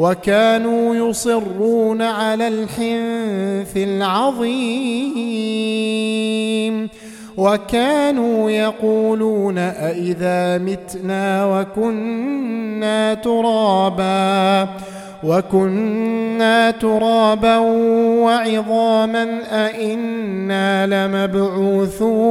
وكانوا يصرون على الحنث العظيم. وكانوا يقولون أئذا متنا وكنا ترابا وكنا ترابا وعظاما أئنا لمبعوثون.